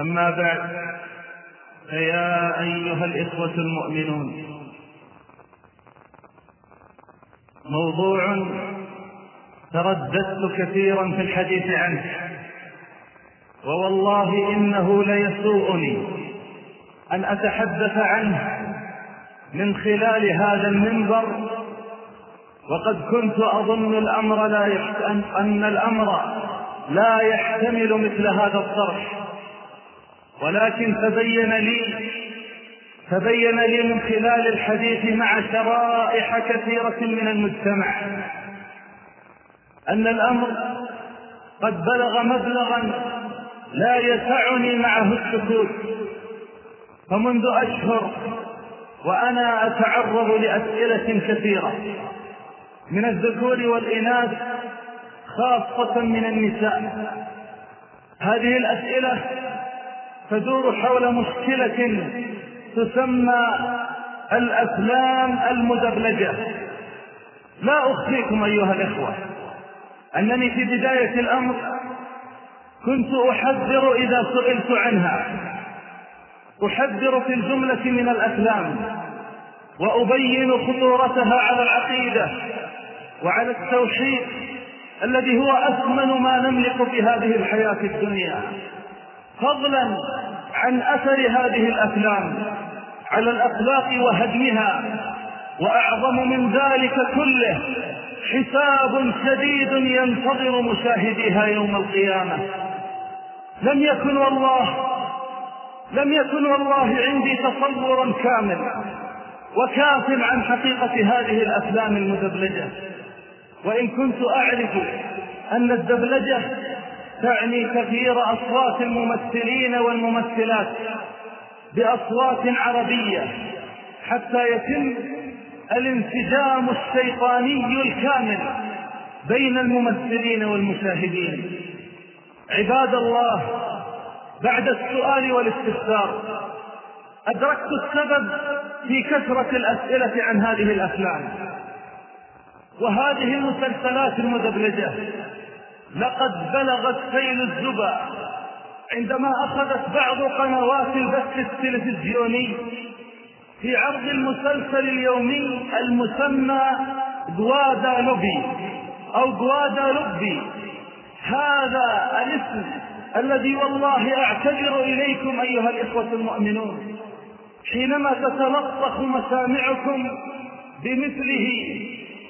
أما بعد فيا أيها الإخوة المؤمنون موضوع ترددت كثيرا في الحديث عنه ووالله إنه ليسوءني أن أتحدث عنه من خلال هذا المنبر وقد كنت أظن الأمر لا يحتمل أن الأمر لا يحتمل مثل هذا الطرح. ولكن تبين لي تبين لي من خلال الحديث مع شرائح كثيرة من المجتمع أن الأمر قد بلغ مبلغا لا يسعني معه السكوت. فمنذ أشهر وأنا أتعرض لأسئلة كثيرة من الذكور والإناث خاصة من النساء. هذه الأسئلة تدور حول مشكلة تسمى الأفلام المدبلجة. لا أخفيكم أيها الإخوة. أنني في بداية الأمر كنت أحذر إذا سئلت عنها. أحذر في الجملة من الأفلام وأبين خطورتها على العقيدة وعلى التوحيد الذي هو أثمن ما نملك في هذه الحياة الدنيا. فضلا عن أثر هذه الأفلام على الأخلاق وهدمها وأعظم من ذلك كله حساب شديد ينتظر مشاهديها يوم القيامة. لم يكن والله لم يكن والله عندي تصور كامل وكاف عن حقيقة هذه الأفلام المدبلجة. وإن كنت أعرف أن الدبلجة تعني تغيير أصوات الممثلين والممثلات بأصوات عربية حتى يتم الانسجام الشيطاني الكامل بين الممثلين والمشاهدين. عباد الله بعد السؤال والاستفسار أدركت السبب في كثرة الأسئلة عن هذه الأفلام. وهذه المسلسلات المدبلجة لقد بلغت سيل الزبا. عندما أخذت بعض قنوات البث التلفزيوني في عرض المسلسل اليومي المسمى جوادا لوبي أو جوادا لوبي هذا الاسم الذي والله أعتذر إليكم أيها الإخوة المؤمنون. حينما تتلطخ مسامعكم بمثله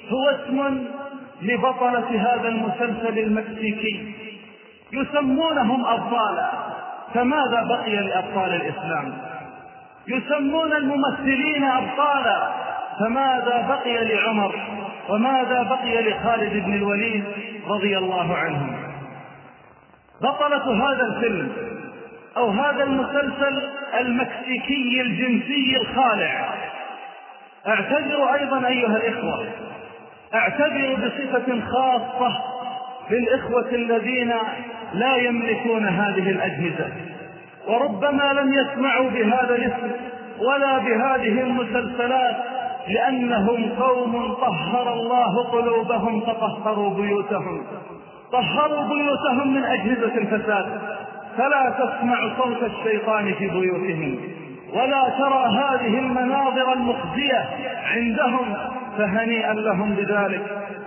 هو اسم لبطلة هذا المسلسل المكسيكي. يسمونهم أبطالا فماذا بقي لأبطال الإسلام؟ يسمون الممثلين أبطالا فماذا بقي لعمر؟ وماذا بقي لخالد بن الوليد رضي الله عنهم بطلة هذا الفيلم أو هذا المسلسل المكسيكي الجنسي الخالع. اعتذر أيضا أيها الإخوة. اعتذر بصفة خاصة للإخوة الذين لا يملكون هذه الأجهزة. وربما لم يسمعوا بهذا الاسم ولا بهذه المسلسلات لأنهم قوم طهر الله قلوبهم فطهروا بيوتهم. طهروا بيوتهم من أجهزة الفساد. فلا تسمع صوت الشيطان في بيوتهم. ولا ترى هذه المناظر المخزية عندهم فهنيئا لهم بذلك.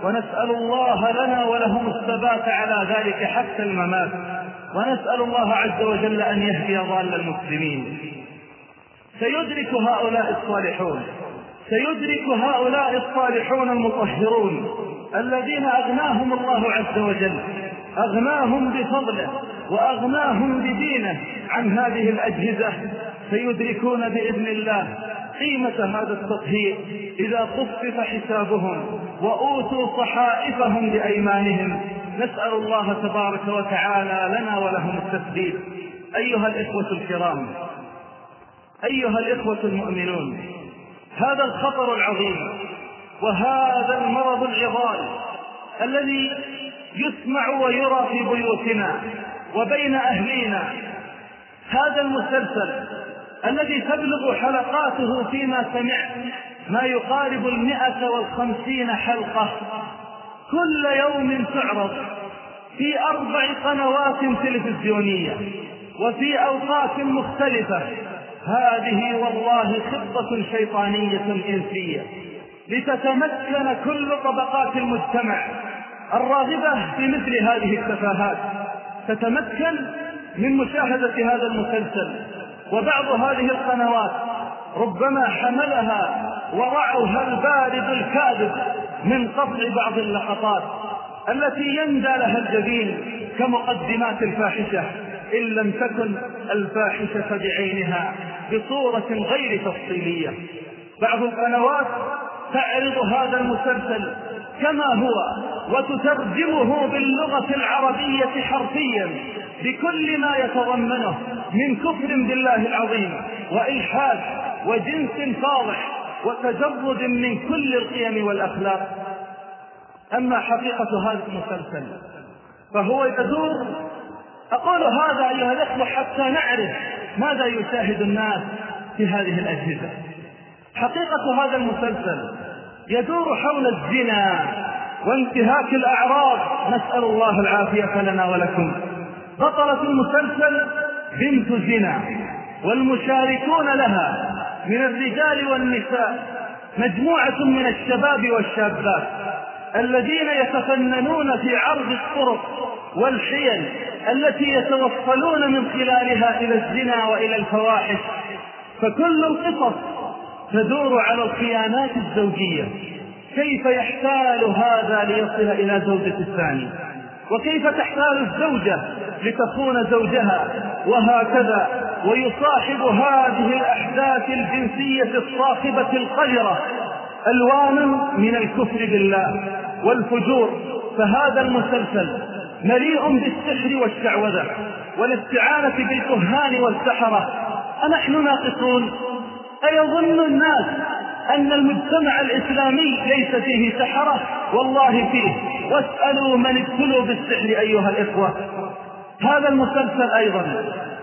ونسأل الله لنا ولهم الثبات على ذلك حتى الممات. ونسأل الله عز وجل أن يهدي ضال المسلمين. سيدرك هؤلاء الصالحون. سيدرك هؤلاء الصالحون المطهرون. الذين أغناهم الله عز وجل. أغناهم بفضله. وأغناهم بدينه عن هذه الأجهزة. سيدركون بإذن الله. قيمة هذا التطهير إذا خفف حسابهم وأوتوا صحائفهم بأيمانهم. نسأل الله تبارك وتعالى لنا ولهم التثبيت. أيها الإخوة الكرام أيها الإخوة المؤمنون هذا الخطر العظيم وهذا المرض العظال الذي يسمع ويرى في بيوتنا وبين أهلينا هذا المسلسل الذي تبلغ حلقاته فيما سمعت ما يقارب المئة والخمسين حلقة. كل يوم تعرض في أربع قنوات تلفزيونية وفي أوقات مختلفة. هذه والله خطة شيطانية إنسية. لتتمكن كل طبقات المجتمع الراغبة في مثل هذه التفاهات. تتمكن من مشاهدة هذا المسلسل. وبعض هذه القنوات ربما حملها ورعها البارد الكاذب من قطع بعض اللقطات التي يندى لها الجبين كمقدمات الفاحشة إن لم تكن الفاحشة بعينها بصورة غير تفصيلية. بعض القنوات تعرض هذا المسلسل كما هو وتترجمه باللغة العربية حرفيا بكل ما يتضمنه من كفر بالله العظيم وإلحاد وجنس فاضح وتجرد من كل القيم والأخلاق. أما حقيقة هذا المسلسل فهو يدور أقول هذا أيها الأخوة حتى نعرف ماذا يشاهد الناس في هذه الأجهزة. حقيقة هذا المسلسل يدور حول الزنا وانتهاك الأعراض. نسأل الله العافية لنا ولكم. بطلة المسلسل بنت زنا والمشاركون لها من الرجال والنساء. مجموعة من الشباب والشابات الذين يتفننون في عرض الطرق والحيل التي يتوصلون من خلالها إلى الزنا وإلى الفواحش. فكل القصص تدور على الخيانات الزوجية. كيف يحتال هذا ليصل إلى زوجة الثاني؟ وكيف تحتال الزوجة لتخون زوجها؟ وهكذا ويصاحب هذه الأحداث الجنسية الصاخبة القذرة ألوانا من الكفر بالله والفجور. فهذا المسلسل مليء بالسحر والشعوذة والاستعانة بالكهان والسحرة. أنحن ناقصون؟ أيظن الناس أن المجتمع الإسلامي ليس فيه سحرة والله فيه. واسألوا من ابتلوا بالسحر أيها الإخوة. هذا المسلسل أيضا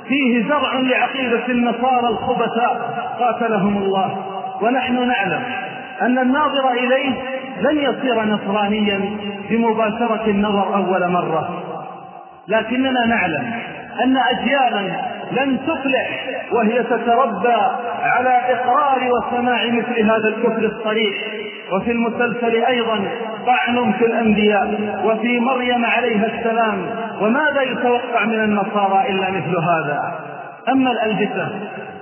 فيه زرع لعقيدة النصارى الخبثاء. قاتلهم الله. ونحن نعلم أن الناظر إليه لن يصير نصرانيا بمباشرة النظر أول مرة. لكننا نعلم أن أجيالا لن تفلح وهي تتربى على إقرار وسماع مثل هذا الكفر الصريح. وفي المسلسل أيضا طعن في الأنبياء وفي مريم عليها السلام وماذا يتوقع من النصارى إلا مثل هذا؟ أما الألبسة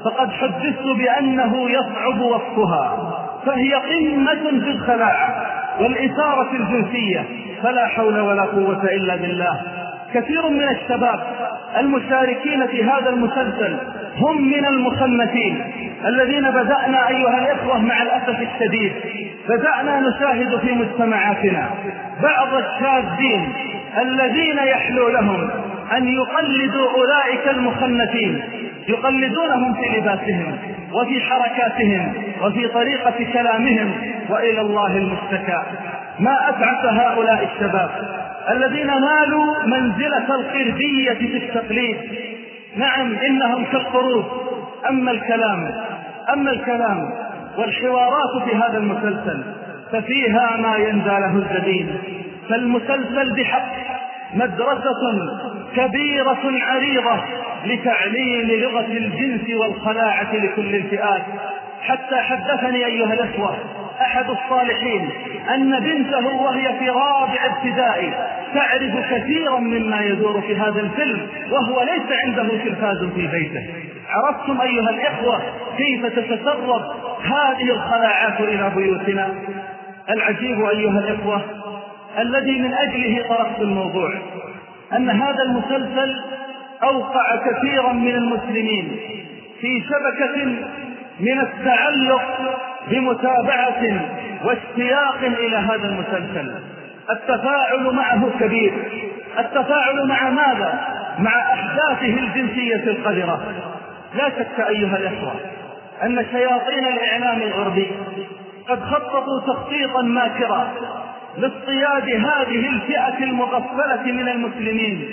فقد حدثت بأنه يصعب وصفها فهي قمة في الخلاعة والإثارة الجنسية فلا حول ولا قوة إلا بالله. كثير من الشباب المشاركين في هذا المسلسل هم من المخنثين الذين بدأنا أيها الإخوة مع الأسف الشديد بدأنا نشاهد في مجتمعاتنا بعض الشاذين الذين يحلو لهم أن يقلدوا أولئك المخنثين يقلدونهم في لباسهم وفي حركاتهم وفي طريقة كلامهم وإلى الله المشتكى. ما أسعف هؤلاء الشباب؟ الذين نالوا منزلة القردية في التقليد. نعم إنهم كالقرود. أما الكلام أما الكلام والحوارات في هذا المسلسل ففيها ما يندى له الجبين. فالمسلسل بحق مدرسة كبيرة عريضة لتعليم لغة الجنس والخلاعة لكل الفئات. حتى حدثني أيها الأخوة أحد الصالحين أن بنته وهي في رابع ابتدائي تعرف كثيرا مما يدور في هذا الفيلم وهو ليس عنده تلفاز في بيته. عرفتم أيها الإخوة كيف تتسرب هذه الخلاعات إلى بيوتنا؟ العجيب أيها الإخوة الذي من أجله طرقت الموضوع أن هذا المسلسل أوقع كثيرا من المسلمين في شبكة من التعلق بمتابعة واشتياق إلى هذا المسلسل. التفاعل معه كبير. التفاعل مع ماذا؟ مع أحداثه الجنسية القذرة. لا شك أيها الإخوة أن شياطين الإعلام الغربي قد خططوا تخطيطا ماكرا لاصطياد هذه الفئة المغفلة من المسلمين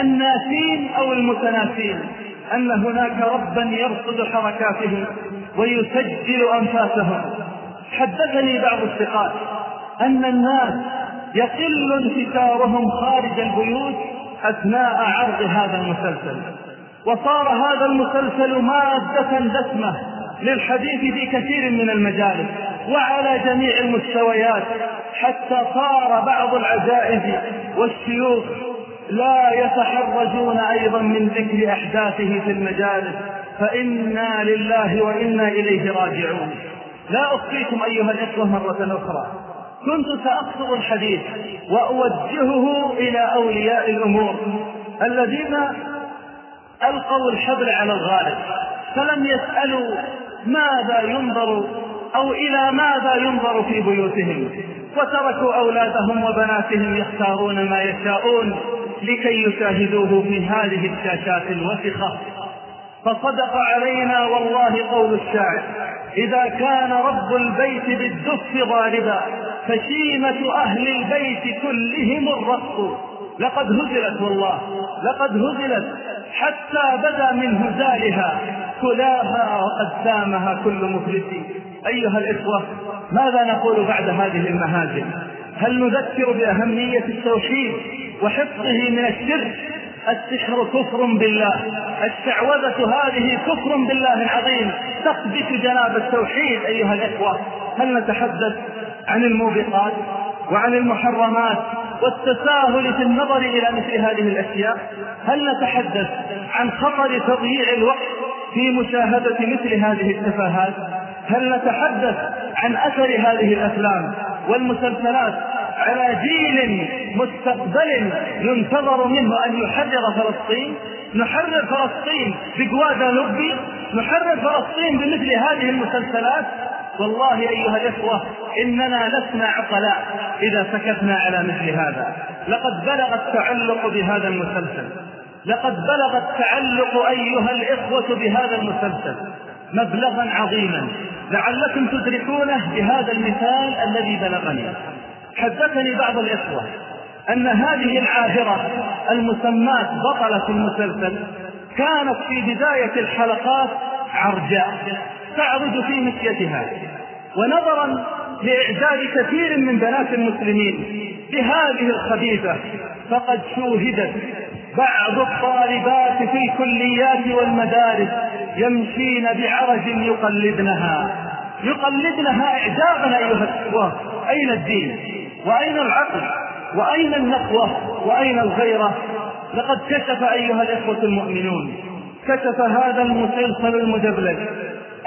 الناسين أو المتناسين أن هناك ربا يرصد حركاتهم ويسجل أنفاسهم. حدثني بعض الثقات أن الناس يقل انتشارهم خارج البيوت أثناء عرض هذا المسلسل. وصار هذا المسلسل مادة دسمة للحديث في كثير من المجالس وعلى جميع المستويات حتى صار بعض العجائز والشيوخ لا يتحرجون أيضا من ذكر أحداثه في المجالس فإنا لله وإنا إليه راجعون. لا أخفيكم أيها الإخوة مرة أخرى. كنت سأقصد الحديث وأوجهه إلى أولياء الأمور الذين ألقوا الحبل على الغالب فلم يسألوا ماذا ينظر أو إلى ماذا ينظر في بيوتهم وتركوا أولادهم وبناتهم يختارون ما يشاءون. لكي يشاهدوه في هذه الشاشات الوسخة. فصدق علينا والله قول الشاعر إذا كان رب البيت بالدف ضاربا فشيمة أهل البيت كلهم الرقص لقد هزلت والله لقد هزلت حتى بدا من هزالها. كلاها سامها كل مفلس أيها الإخوة ماذا نقول بعد هذه المهازل؟ هل نذكر بأهمية التوحيد وحفظه من الشرك؟ السحر كفر بالله. الشعوذة هذه كفر بالله العظيم. تقذف جناب التوحيد أيها الإخوة. هل نتحدث عن الموبقات وعن المحرمات والتساهل في النظر إلى مثل هذه الأشياء؟ هل نتحدث عن خطر تضييع الوقت في مشاهدة مثل هذه التفاهات؟ هل نتحدث عن أثر هذه الأفلام والمسلسلات على جيل مستقبل ينتظر منه أن يحرر فلسطين نحرر فلسطين بجوادالوبي نحرر فلسطين بمثل هذه المسلسلات. والله أيها الإخوة إننا لسنا عقلاء إذا سكتنا على مثل هذا. لقد بلغ التعلق بهذا المسلسل. لقد بلغ التعلق أيها الإخوة بهذا المسلسل مبلغا عظيما. لعلكم تدركونه بهذا المثال الذي بلغني. حدثني بعض الإخوة أن هذه العاهرة المسماة بطلة المسلسل كانت في بداية الحلقات عرجاء تعرج في مشيتها ونظرا لإعجاب كثير من بنات المسلمين بهذه الخبيثة فقد شوهدت بعض الطالبات في الكليات والمدارس يمشين بعرج يقلدنها يقلدنها إعجابا أيها الإخوة أين الدين؟ وأين العقل؟ وأين النقوة؟ وأين الغيرة؟ لقد كشف أيها الإخوة المؤمنون كشف هذا المسلسل المدبلج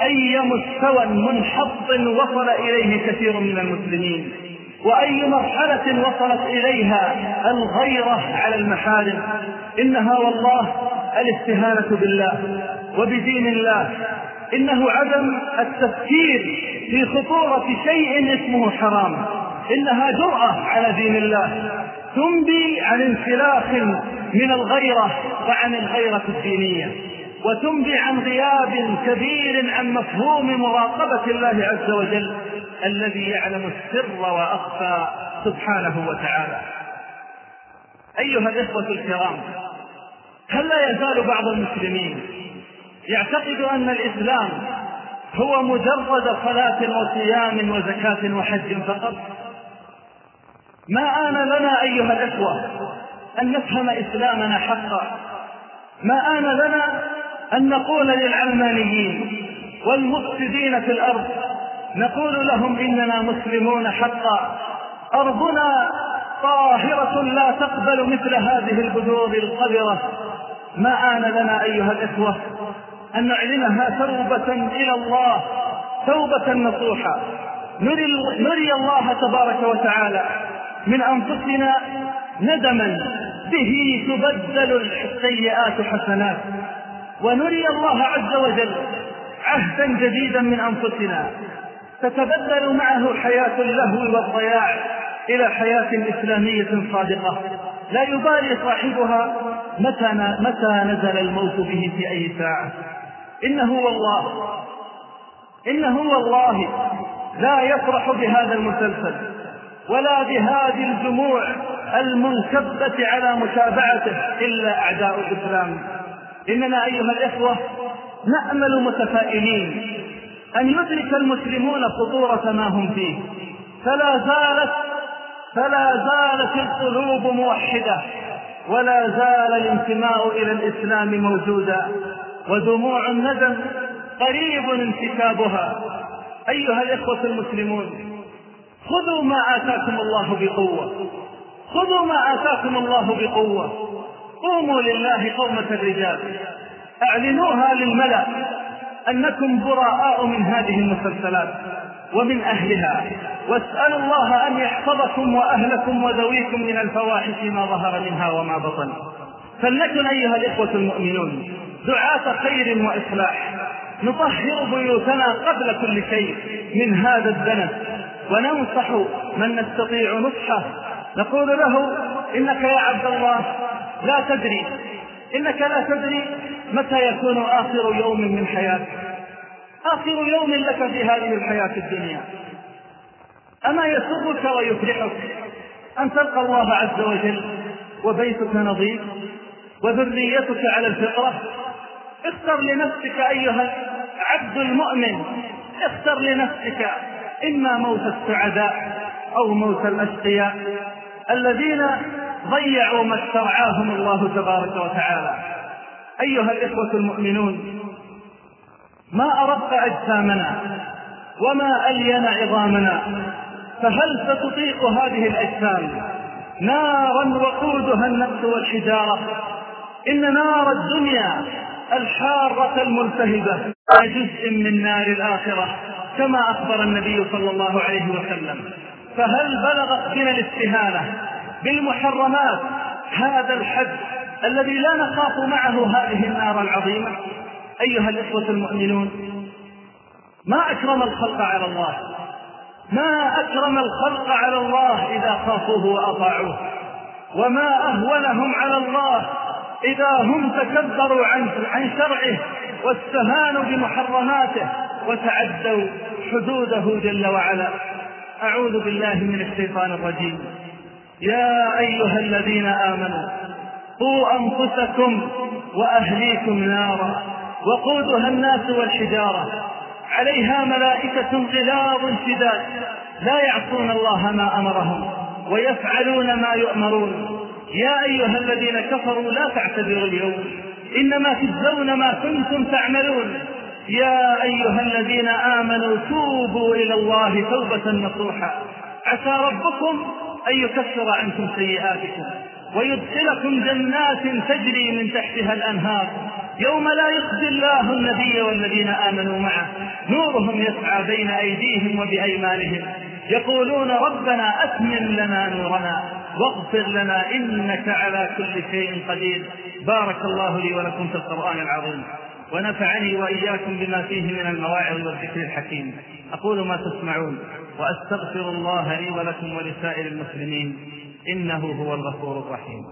أي مستوى منحط وصل إليه كثير من المسلمين وأي مرحلة وصلت إليها الغيرة على المحارم. إنها والله الاستهانة بالله وبدين الله. إنه عدم التفكير في خطورة شيء اسمه حرام. إنها جرأة على دين الله تنبي عن انسلاخ من الغيرة وعن الغيرة الدينية وتنبي عن غياب كبير عن مفهوم مراقبة الله عز وجل الذي يعلم السر وأخفى سبحانه وتعالى. أيها الإخوة الكرام هل لا يزال بعض المسلمين يعتقد أن الإسلام هو مجرد صلاة وصيام وزكاة وحج فقط؟ ما آن لنا أيها الإخوة أن نفهم إسلامنا حقا. ما آن لنا أن نقول للعلمانيين والمفسدين في الأرض نقول لهم إننا مسلمون حقا. أرضنا طاهرة لا تقبل مثل هذه البذور القذرة. ما آن لنا أيها الإخوة أن نعلنها توبة إلى الله توبة نصوحة نري, نري الله تبارك وتعالى من أنفسنا ندما به تبدل السيئات حسنات. ونري الله عز وجل عهدا جديدا من أنفسنا. تتبدل معه حياة اللهو والضياع إلى حياة إسلامية صادقة. لا يبالي صاحبها متى متى نزل الموت به في أي ساعة. إنه والله إنه والله لا يفرح بهذا المسلسل. ولا بهذه الجموع المنكبة على متابعته إلا أعداء الإسلام. إننا أيها الإخوة نأمل متفائلين أن يدرك المسلمون خطورة ما هم فيه. فلا زالت فلا زالت القلوب موحدة ولا زال الانتماء إلى الإسلام موجودا. ودموع الندم قريب انتسابها أيها الإخوة المسلمون خذوا ما آتاكم الله بقوة. خذوا ما آتاكم الله بقوة. قوموا لله قومة الرجال. أعلنوها للملأ أنكم براء من هذه المسلسلات ومن أهلها. واسألوا الله أن يحفظكم وأهلكم وذويكم من الفواحش ما ظهر منها وما بطن. فلنكن أيها الإخوة المؤمنون دعاة خير وإصلاح. نطهر بيوتنا قبل كل شيء من هذا الدنس. وننصح من نستطيع نصحه. نقول له إنك يا عبد الله لا تدري إنك لا تدري متى يكون آخر يوم من حياتك. آخر يوم لك في هذه الحياة الدنيا. أما يسرك ويفرحك أن تلقى الله عز وجل وبيتك نظيف وذريتك على الفطرة. اختر لنفسك أيها العبد المؤمن اختر لنفسك إما موت السعداء أو موت الأشقياء الذين ضيعوا ما استرعاهم الله تبارك وتعالى. أيها الإخوة المؤمنون ما أرق أجسامنا وما ألين عظامنا فهل ستطيق هذه الأجسام؟ نارا وقودها النفس والحجارة. إن نار الدنيا الحارة الملتهبة جزء من نار الآخرة. كما أخبر النبي صلى الله عليه وسلم. فهل بلغت بنا الاستهانة بالمحرمات هذا الحد الذي لا نخاف معه هذه النار العظيمة؟ أيها الإخوة المؤمنون ما أكرم الخلق على الله؟ ما أكرم الخلق على الله إذا خافوه وأطاعوه؟ وما أهونهم على الله إذا هم تكبروا عن عن شرعه واستهانوا بمحرماته؟ وتعدوا حدوده جل وعلا. أعوذ بالله من الشيطان الرجيم. يا أيها الذين آمنوا قوا أنفسكم وأهليكم نارا وقودها الناس والحجارة. عليها ملائكة غلاظ شداد. لا يعصون الله ما أمرهم ويفعلون ما يؤمرون. يا أيها الذين كفروا لا تعتذروا اليوم. إنما تجزون ما كنتم تعملون. يا أيها الذين آمنوا توبوا إلى الله توبة نصوحا. عسى ربكم أن يكفر عنكم سيئاتكم ويدخلكم جنات تجري من تحتها الأنهار. يوم لا يخزي الله النبي والذين آمنوا معه. نورهم يسعى بين أيديهم وبأيمانهم. يقولون ربنا أتمم لنا نورنا واغفر لنا إنك على كل شيء قدير. بارك الله لي ولكم في القرآن العظيم. ونفعني وإياكم بما فيه من المواعظ والذكر الحكيم. أقول ما تسمعون وأستغفر الله لي ولكم ولسائر المسلمين إنه هو الغفور الرحيم.